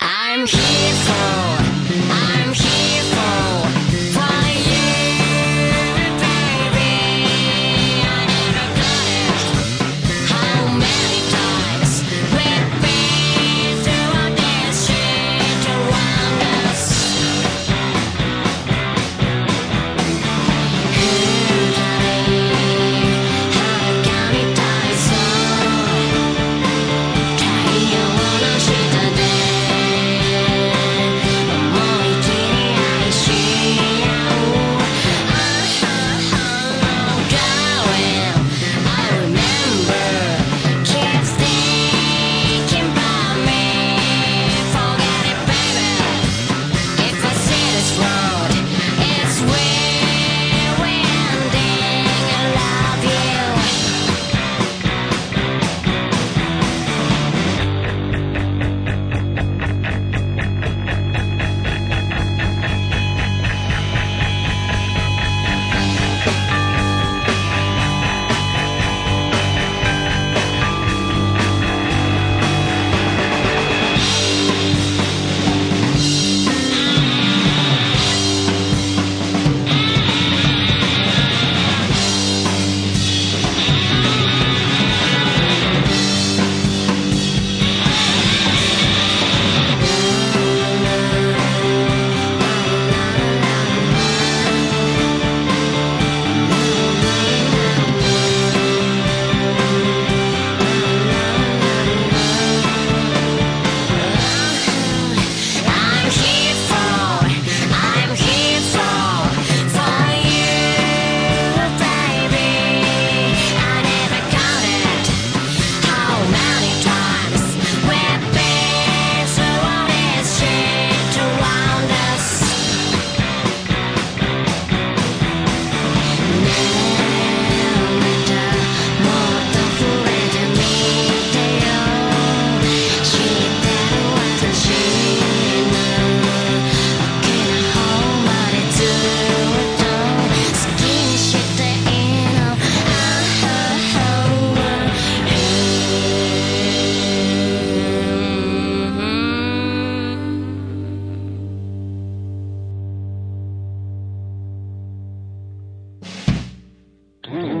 I'm here for Mm.